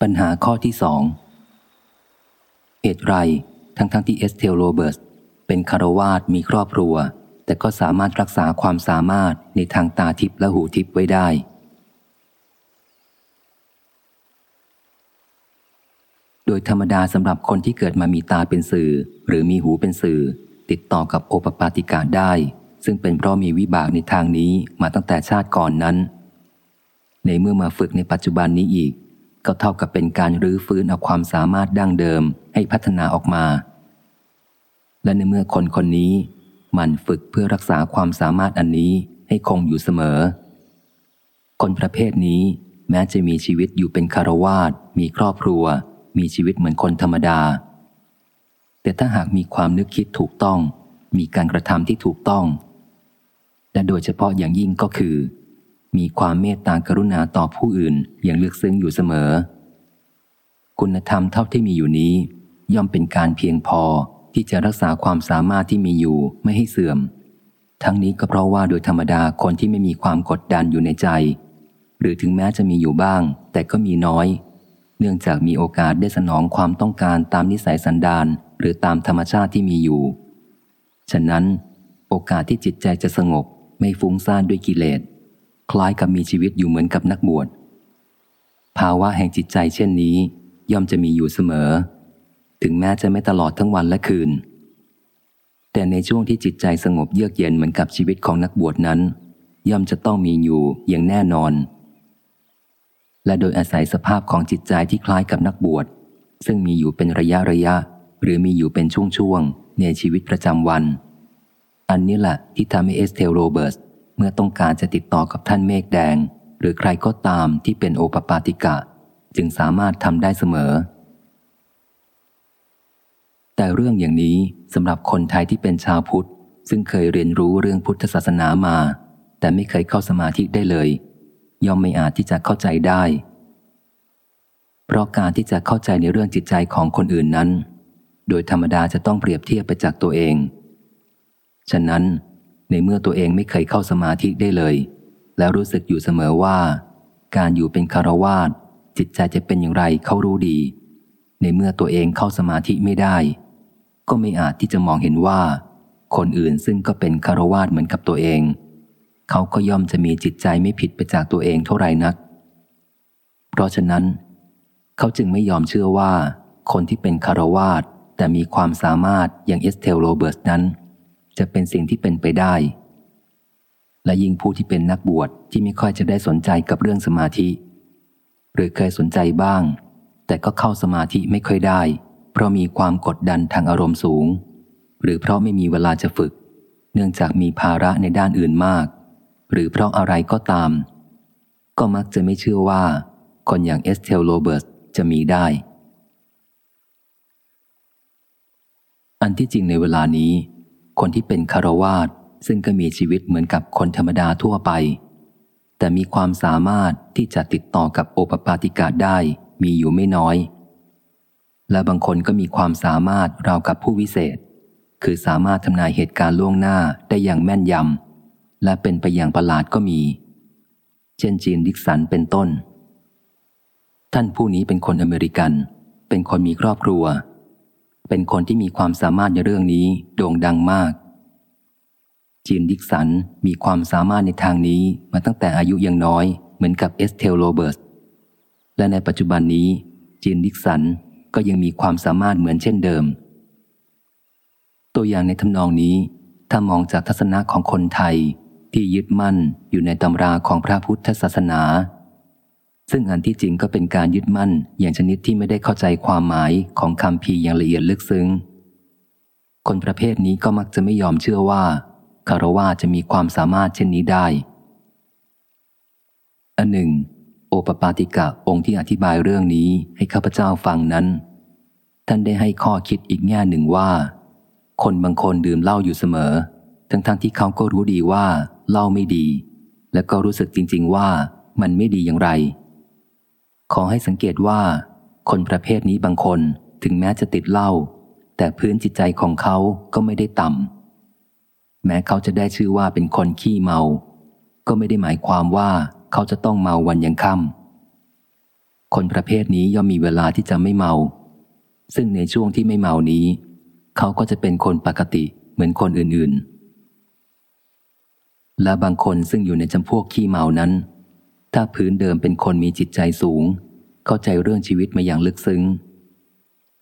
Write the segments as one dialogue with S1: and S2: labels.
S1: ปัญหาข้อที่สองเหตุไรทั้งทั้งที่เอสเทลโรเบิร์ตเป็นฆราวาสมีครอบครัว แต่ก็สามารถรักษาความสามารถในทางตาทิพย์และหูทิพย์ไว้ได้ โดยธรรมดาสำหรับคนที่เกิดมามีตาเป็นสื่อ หรือมีหูเป็นสื่อ ติดต่อกับโอปปาติกะได้ ซึ่งเป็นเพราะมีวิบากในทางนี้มาตั้งแต่ชาติก่อนนั้น ในเมื่อมาฝึกในปัจจุบันนี้อีก ก็เท่ากับเป็นการรื้อฟื้นเอาความสามารถดั้งเดิมให้พัฒนาออกมา และในเมื่อคนคนนี้ มันฝึกเพื่อรักษาความสามารถอันนี้ให้คงอยู่เสมอ คนประเภทนี้แม้จะมีชีวิตอยู่เป็นคารวาสมีครอบครัว มีชีวิตเหมือนคนธรรมดา แต่ถ้าหากมีความนึกคิดถูกต้อง มีการกระทำที่ถูกต้อง และโดยเฉพาะอย่างยิ่งก็คือ มีความเมตตากรุณาต่อผู้อื่นอย่างลึกซึ้งอยู่เสมอ คุณธรรมเท่าที่มีอยู่นี้ ย่อมเป็นการเพียงพอที่จะรักษาความสามารถที่มีอยู่ไม่ให้เสื่อม ทั้งนี้ก็เพราะว่าโดยธรรมดาคนที่ไม่มีความกดดันอยู่ในใจ หรือถึงแม้จะมีอยู่บ้าง แต่ก็มีน้อย เนื่องจากมีโอกาสได้สนองความต้องการตามนิสัยสันดานหรือตามธรรมชาติที่มีอยู่ ฉะนั้น โอกาสที่จิตใจจะสงบไม่ฟุ้งซ่านด้วยกิเลส คล้ายกับมีชีวิตอยู่เหมือนกับนักบวช ภาวะแห่งจิตใจเช่นนี้ ย่อมจะมีอยู่เสมอ ถึงแม้จะไม่ตลอดทั้งวันและคืน แต่ในช่วงที่จิตใจสงบเยือกเย็นเหมือนกับชีวิตของนักบวชนั้น ย่อมจะต้องมีอยู่อย่างแน่นอน และโดยอาศัยสภาพของจิตใจที่คล้ายกับนักบวช ซึ่งมีอยู่เป็นระยะระยะ หรือมีอยู่เป็นช่วงๆในชีวิตประจำวัน อันนี้แหละที่ทำให้เอสเทลโรเบิร์ต เมื่อต้องการจะติดต่อกับท่านเมฆแดง หรือใครก็ตามที่เป็นโอปปาติกะ จึงสามารถทำได้เสมอ แต่เรื่องอย่างนี้สำหรับคนไทยที่เป็นชาวพุทธ ซึ่งเคยเรียนรู้เรื่องพุทธศาสนามา แต่ไม่เคยเข้าสมาธิได้เลย ย่อมไม่อาจที่จะเข้าใจได้ เพราะการที่จะเข้าใจในเรื่องจิตใจของคนอื่นนั้น โดยธรรมดาจะต้องเปรียบเทียบไปจากตัวเอง ฉะนั้น ในเมื่อตัวเองไม่เคยเข้าสมาธิได้เลย แล้วรู้สึกอยู่เสมอว่า การอยู่เป็นคารวาสจิตใจจะเป็นอย่างไรเขารู้ดี ในเมื่อตัวเองเข้าสมาธิไม่ได้ ก็ไม่อาจที่จะมองเห็นว่า คนอื่นซึ่งก็เป็นคารวาสเหมือนกับตัวเอง เขาก็ย่อมจะมีจิตใจไม่ผิดไปจากตัวเองเท่าไหร่นัก เพราะฉะนั้น เขาจึงไม่ยอมเชื่อว่า คนที่เป็นฆราวาสแต่มีความสามารถอย่างเอสเทลโรเบิร์ตนั้น จะเป็นสิ่งที่เป็นไปได้ และยิ่งผู้ที่เป็นนักบวชที่ไม่ค่อยจะได้สนใจกับเรื่องสมาธิ หรือเคยสนใจบ้าง แต่ก็เข้าสมาธิไม่ค่อยได้ เพราะมีความกดดันทางอารมณ์สูง หรือเพราะไม่มีเวลาจะฝึก เนื่องจากมีภาระในด้านอื่นมาก หรือเพราะอะไรก็ตาม ก็มักจะไม่เชื่อว่า คนอย่างเอสเทลโรเบิร์ตจะมีได้อันที่จริงในเวลานี้ คนที่เป็นฆราวาสซึ่งก็มีชีวิตเหมือนกับคนธรรมดาทั่วไป แต่มีความสามารถที่จะติดต่อกับโอปปาติกะได้มีอยู่ไม่น้อย และบางคนก็มีความสามารถราวกับผู้วิเศษ คือสามารถทำนายเหตุการณ์ล่วงหน้าได้อย่างแม่นยำและเป็นไปอย่างประหลาดก็มี เช่นจีนดิกสันเป็นต้น ท่านผู้นี้เป็นคนอเมริกัน เป็นคนมีครอบครัว เป็นคนที่มีความสามารถในเรื่องนี้โด่งดังมากจีนดิกสันมีความสามารถในทางนี้มาตั้งแต่อายุยังน้อยเหมือนกับเอสเทลโรเบิร์ตและในปัจจุบันนี้จีนดิกสันก็ยังมีความสามารถเหมือนเช่นเดิม ตัวอย่างในทำนองนี้ ถ้ามองจากทัศนะของคนไทยที่ยึดมั่นอยู่ในตำราของพระพุทธศาสนา ซึ่งอันที่จริงก็เป็นการยึดมั่นอย่างชนิดที่ไม่ได้เข้าใจความหมายของคำพีอย่างละเอียดลึกซึ้ง คนประเภทนี้ก็มักจะไม่ยอมเชื่อว่าคารวะจะมีความสามารถเช่นนี้ได้ อันหนึ่ง โอปปาติกะองค์ที่อธิบายเรื่องนี้ให้ข้าพเจ้าฟังนั้น ท่านได้ให้ข้อคิดอีกแง่หนึ่งว่า คนบางคนดื่มเหล้าอยู่เสมอ ทั้งๆทที่เขาก็รู้ดีว่าเหล้าไม่ดี และก็รู้สึกจริง ๆ ว่ามันไม่ดีอย่างไร ขอให้สังเกตว่า คนประเภทนี้บางคนถึงแม้จะติดเหล้าแต่พื้นจิตใจของเขาก็ไม่ได้ต่ำแม้เขาจะได้ชื่อว่าเป็นคนขี้เมา ก็ไม่ได้หมายความว่าเขาจะต้องเมาวันยังค่ำคนประเภทนี้ย่อมมีเวลาที่จะไม่เมา ซึ่งในช่วงที่ไม่เมานี้ เขาก็จะเป็นคนปกติเหมือนคนอื่นๆ และบางคนซึ่งอยู่ในจำพวกขี้เมานั้น ถ้าพื้นเดิมเป็นคนมีจิตใจสูง เข้าใจเรื่องชีวิตมาอย่างลึกซึ้ง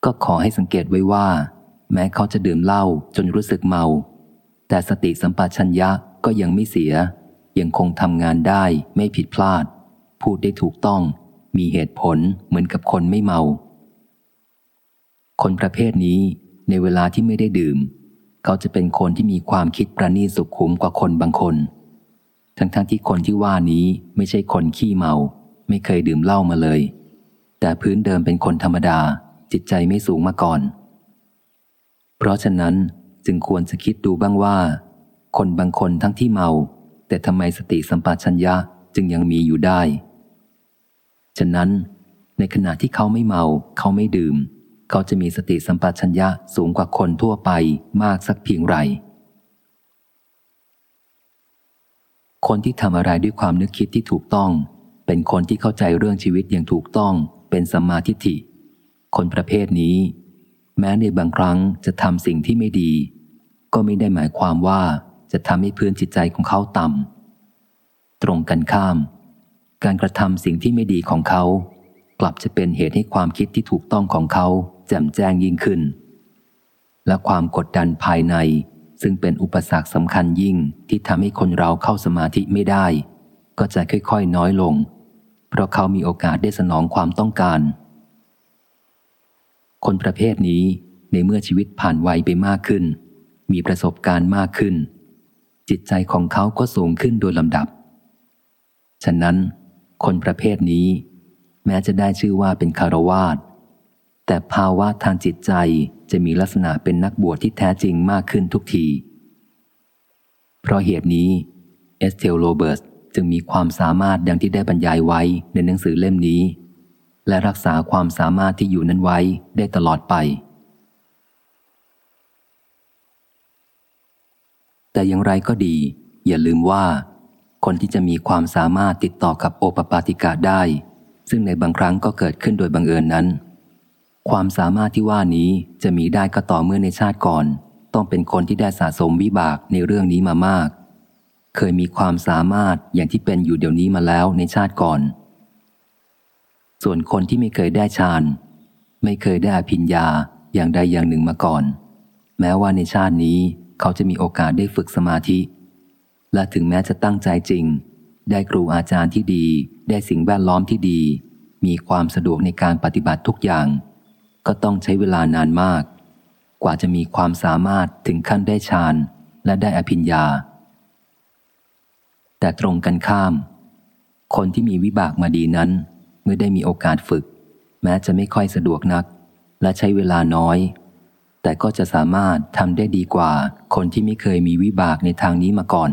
S1: ก็ขอให้สังเกตไว้ว่า แม้เขาจะดื่มเหล้าจนรู้สึกเมา แต่สติสัมปชัญญะก็ยังไม่เสีย ยังคงทำงานได้ไม่ผิดพลาด พูดได้ถูกต้อง มีเหตุผลเหมือนกับคนไม่เมา คนประเภทนี้ในเวลาที่ไม่ได้ดื่ม เขาจะเป็นคนที่มีความคิดประณีตสุขุมกว่าคนบางคน ทั้งๆทที่คนที่ว่านี้ไม่ใช่คนขี้เมา ไม่เคยดื่มเหล้ามาเลย แต่พื้นเดิมเป็นคนธรรมดา จิตใจไม่สูงมาก่อน เพราะฉะนั้นจึงควรจะคิดดูบ้างว่า คนบางคนทั้งที่เมา แต่ทำไมสติสัมปชัญญะจึงยังมีอยู่ได้ ฉะนั้นในขณะที่เขาไม่เมา เขาไม่ดื่ม เขาจะมีสติสัมปชัญญะสูงกว่าคนทั่วไปมากสักเพียงไร คนที่ทำอะไรด้วยความนึกคิดที่ถูกต้อง เป็นคนที่เข้าใจเรื่องชีวิตอย่างถูกต้อง เป็นสัมมาทิฏฐิ คนประเภทนี้ แม้ในบางครั้งจะทำสิ่งที่ไม่ดี ก็ไม่ได้หมายความว่าจะทำให้พื้นจิตใจของเขาต่ำตรงกันข้าม การกระทำสิ่งที่ไม่ดีของเขา กลับจะเป็นเหตุให้ความคิดที่ถูกต้องของเขา แจ่มแจ้งยิ่งขึ้น และความกดดันภายใน ซึ่งเป็นอุปสรรคสำคัญยิ่งที่ทำให้คนเราเข้าสมาธิไม่ได้ ก็จะค่อยๆ น้อยลง เพราะเขามีโอกาสได้สนองความต้องการ คนประเภทนี้ในเมื่อชีวิตผ่านวัยไปมากขึ้น มีประสบการณ์มากขึ้น จิตใจของเขาก็สูงขึ้นโดยลำดับ ฉะนั้น คนประเภทนี้ แม้จะได้ชื่อว่าเป็นคารวาสแต่ภาวะทางจิตใจ จะมีลักษณะเป็นนักบวชที่แท้จริงมากขึ้นทุกที เพราะเหตุนี้เอสเทลโรเบิร์ตจึงมีความสามารถดังที่ได้บรรยายไว้ในหนังสือเล่มนี้ และรักษาความสามารถที่อยู่นั้นไว้ได้ตลอดไป แต่อย่างไรก็ดี อย่าลืมว่า คนที่จะมีความสามารถติดต่อกับโอปปาติกะได้ ซึ่งในบางครั้งก็เกิดขึ้นโดยบังเอิญนั้น ความสามารถที่ว่านี้จะมีได้ก็ต่อเมื่อในชาติก่อน ต้องเป็นคนที่ได้สะสมวิบากในเรื่องนี้มามาก เคยมีความสามารถอย่างที่เป็นอยู่เดี๋ยวนี้มาแล้วในชาติก่อน ส่วนคนที่ไม่เคยได้ฌาน ไม่เคยได้อภิญญาอย่างใดอย่างหนึ่งมาก่อน แม้ว่าในชาตินี้เขาจะมีโอกาสได้ฝึกสมาธิ และถึงแม้จะตั้งใจจริง ได้ครูอาจารย์ที่ดี ได้สิ่งแวดล้อมที่ดี มีความสะดวกในการปฏิบัติทุกอย่าง ก็ต้องใช้เวลานานมาก กว่าจะมีความสามารถถึงขั้นได้ฌานและได้อภิญญา แต่ตรงกันข้าม คนที่มีวิบากมาดีนั้น เมื่อได้มีโอกาสฝึก แม้จะไม่ค่อยสะดวกนัก และใช้เวลาน้อย แต่ก็จะสามารถทำได้ดีกว่า คนที่ไม่เคยมีวิบากในทางนี้มาก่อน